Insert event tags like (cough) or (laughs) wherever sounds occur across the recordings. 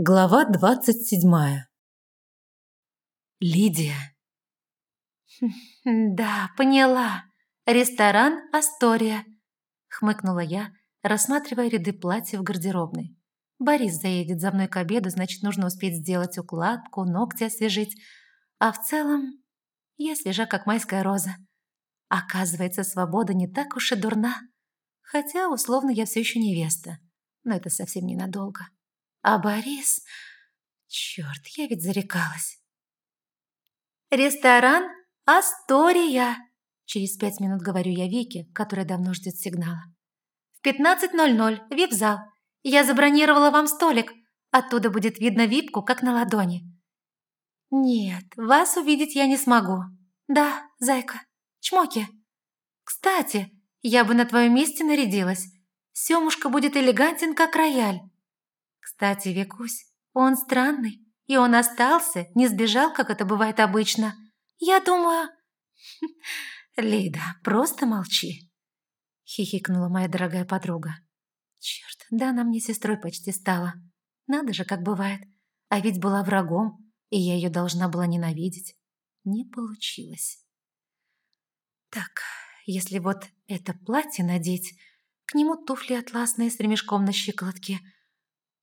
Глава двадцать седьмая. Лидия. (laughs) «Да, поняла. Ресторан «Астория», — хмыкнула я, рассматривая ряды платьев в гардеробной. Борис заедет за мной к обеду, значит, нужно успеть сделать укладку, ногти освежить. А в целом я свежа, как майская роза. Оказывается, свобода не так уж и дурна. Хотя, условно, я все еще невеста. Но это совсем ненадолго. А Борис... Черт, я ведь зарекалась. «Ресторан Астория!» Через пять минут говорю я Вике, которая давно ждет сигнала. «В 15.00, вип-зал. Я забронировала вам столик. Оттуда будет видно випку, как на ладони». «Нет, вас увидеть я не смогу. Да, зайка, чмоки. Кстати, я бы на твоем месте нарядилась. Семушка будет элегантен, как рояль. Кстати, Викусь, он странный, и он остался, не сбежал, как это бывает обычно. Я думаю... (laughs) Лида, просто молчи. Хихикнула моя дорогая подруга. Черт, да она мне сестрой почти стала. Надо же, как бывает. А ведь была врагом, и я ее должна была ненавидеть. Не получилось. Так, если вот это платье надеть, к нему туфли атласные с ремешком на щиколотке –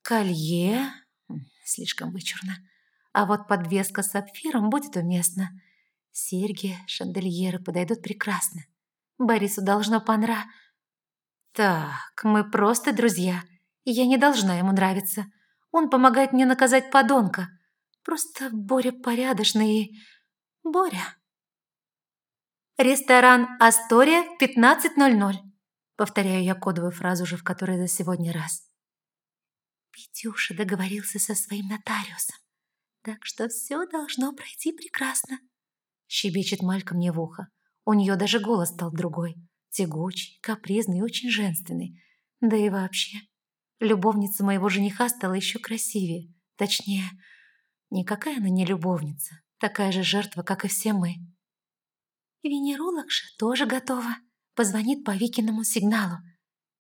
Колье? Слишком вычурно. А вот подвеска с сапфиром будет уместна. Серьги, шандельеры подойдут прекрасно. Борису должно понра... Так, мы просто друзья, я не должна ему нравиться. Он помогает мне наказать подонка. Просто Боря порядочный и... Боря. Ресторан «Астория» в 15.00. Повторяю я кодовую фразу уже в которой за сегодня раз. Петюша договорился со своим нотариусом, так что все должно пройти прекрасно. Щебечет Малька мне в ухо. У нее даже голос стал другой. Тягучий, капризный и очень женственный. Да и вообще, любовница моего жениха стала еще красивее. Точнее, никакая она не любовница. Такая же жертва, как и все мы. Венеролог же тоже готова. Позвонит по Викиному сигналу.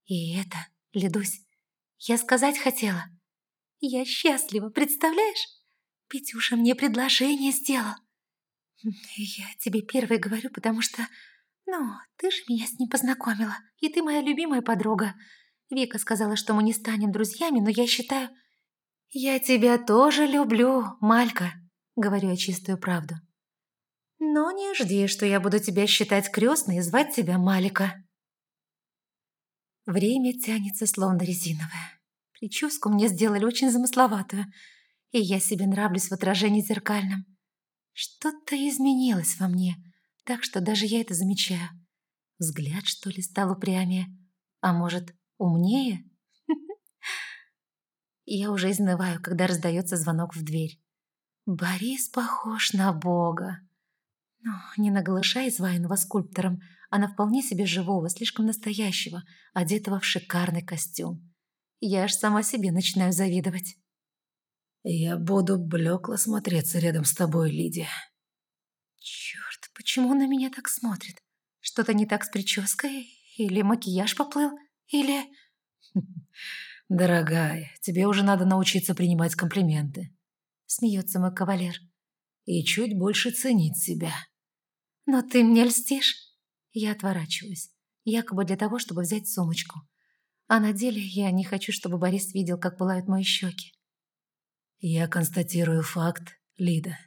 И это, Ледусь, я сказать хотела. Я счастлива, представляешь? Петюша мне предложение сделал. Я тебе первой говорю, потому что... Ну, ты же меня с ним познакомила, и ты моя любимая подруга. Вика сказала, что мы не станем друзьями, но я считаю... Я тебя тоже люблю, Малька, говорю я чистую правду. Но не жди, что я буду тебя считать крестной и звать тебя Малика. Время тянется словно резиновое. Прическу мне сделали очень замысловатую, и я себе нравлюсь в отражении зеркальном. Что-то изменилось во мне, так что даже я это замечаю. Взгляд, что ли, стал упрямее, а может, умнее? (laughs) Я уже изнываю, когда раздается звонок в дверь. Борис похож на Бога. Но не на глыша изваянного скульптором, а на вполне себе живого, слишком настоящего, одетого в шикарный костюм. Я аж сама себе начинаю завидовать. «Я буду блекло смотреться рядом с тобой, Лидия». Черт, почему он на меня так смотрит? Что-то не так с прической? Или макияж поплыл? Или... (laughs) «Дорогая, тебе уже надо научиться принимать комплименты», — смеется мой кавалер. «И чуть больше ценить себя». «Но ты мне льстишь?» Я отворачиваюсь, якобы для того, чтобы взять сумочку. А на деле я не хочу, чтобы Борис видел, как пылают мои щеки. Я констатирую факт, Лида.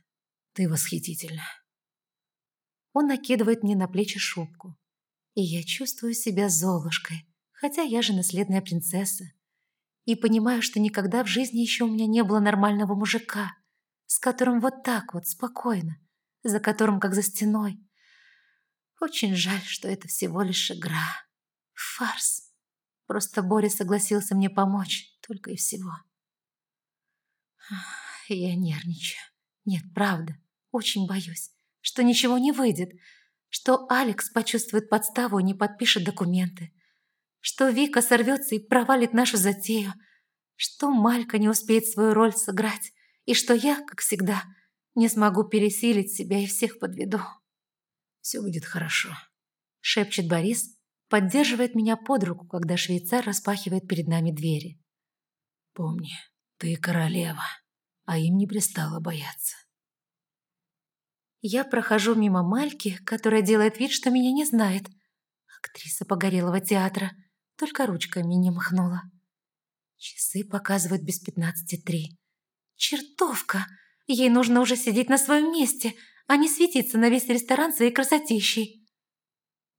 Ты восхитительна. Он накидывает мне на плечи шубку. И я чувствую себя Золушкой, хотя я же наследная принцесса. И понимаю, что никогда в жизни еще у меня не было нормального мужика, с которым вот так вот, спокойно, за которым как за стеной. Очень жаль, что это всего лишь игра. Фарс. Просто Боря согласился мне помочь, только и всего. Я нервничаю. Нет, правда, очень боюсь, что ничего не выйдет, что Алекс почувствует подставу и не подпишет документы, что Вика сорвется и провалит нашу затею, что Малька не успеет свою роль сыграть, и что я, как всегда, не смогу пересилить себя и всех подведу. «Все будет хорошо», — шепчет Борис, поддерживает меня под руку, когда швейцар распахивает перед нами двери. «Помни, Ты королева, а им не пристало бояться. Я прохожу мимо Мальки, которая делает вид, что меня не знает. Актриса погорелого театра, только ручками не махнула. Часы показывают без пятнадцати три. Чертовка! Ей нужно уже сидеть на своем месте, а не светиться на весь ресторан своей красотищей.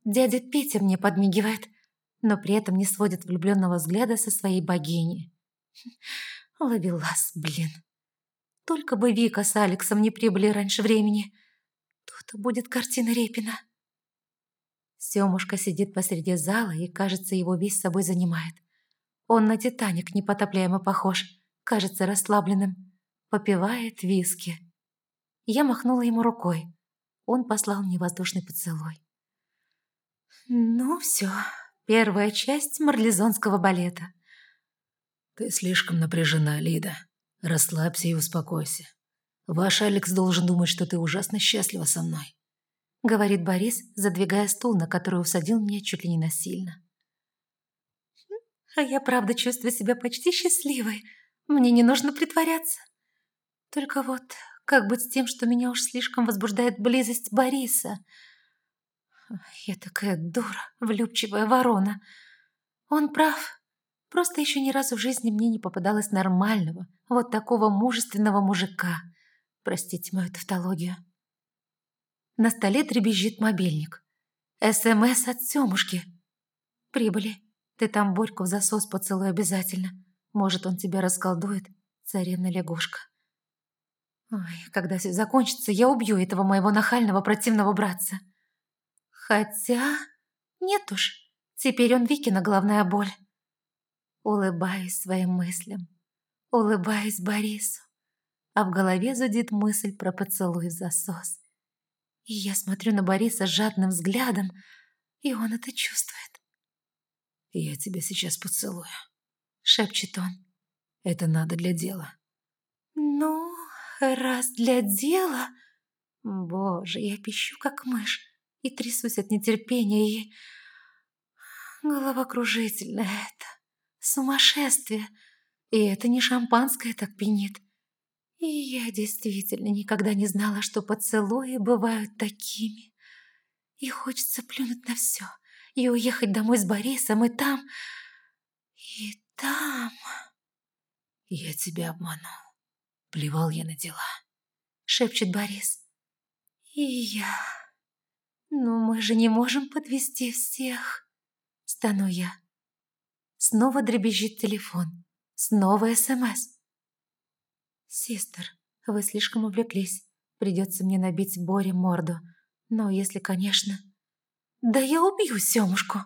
Дядя Петя мне подмигивает, но при этом не сводит влюбленного взгляда со своей богини. (laughs) Ловелас, блин. Только бы Вика с Алексом не прибыли раньше времени. То-то будет картина Репина. Семушка сидит посреди зала и, кажется, его весь собой занимает. Он на Титаник непотопляемо похож, кажется расслабленным. Попивает виски. Я махнула ему рукой. Он послал мне воздушный поцелуй. Ну все, первая часть марлезонского балета. Ты слишком напряжена, Лида. Расслабься и успокойся. Ваш Алекс должен думать, что ты ужасно счастлива со мной. Говорит Борис, задвигая стул, на который усадил меня чуть ли не насильно. А я правда чувствую себя почти счастливой. Мне не нужно притворяться. Только вот, как быть с тем, что меня уж слишком возбуждает близость Бориса? Я такая дура, влюбчивая ворона. Он прав. Просто еще ни разу в жизни мне не попадалось нормального, вот такого мужественного мужика. Простите мою тавтологию. На столе дребезжит мобильник. СМС от Семушки. Прибыли. Ты там Борьку в засос поцелуй обязательно. Может, он тебя расколдует, царевна-лягушка. Ой, когда все закончится, я убью этого моего нахального противного братца. Хотя... Нет уж, теперь он Викина главная боль. Улыбаюсь своим мыслям. Улыбаюсь Борису. А в голове зудит мысль про поцелуй в засос. И я смотрю на Бориса жадным взглядом, и он это чувствует. «Я тебя сейчас поцелую», — шепчет он. «Это надо для дела». «Ну, раз для дела...» Боже, я пищу, как мышь и трясусь от нетерпения, и... Головокружительное это, сумасшествие, и это не шампанское так пьянит. И я действительно никогда не знала, что поцелуи бывают такими. И хочется плюнуть на все, и уехать домой с Борисом, и там... И там... Я тебя обманул. Плевал я на дела. Шепчет Борис. И я... «Но мы же не можем подвести всех!» Стану я. Снова дребезжит телефон. Снова СМС. «Систер, вы слишком увлеклись. Придется мне набить Боре морду. Но если, конечно...» «Да я убью Семушку!»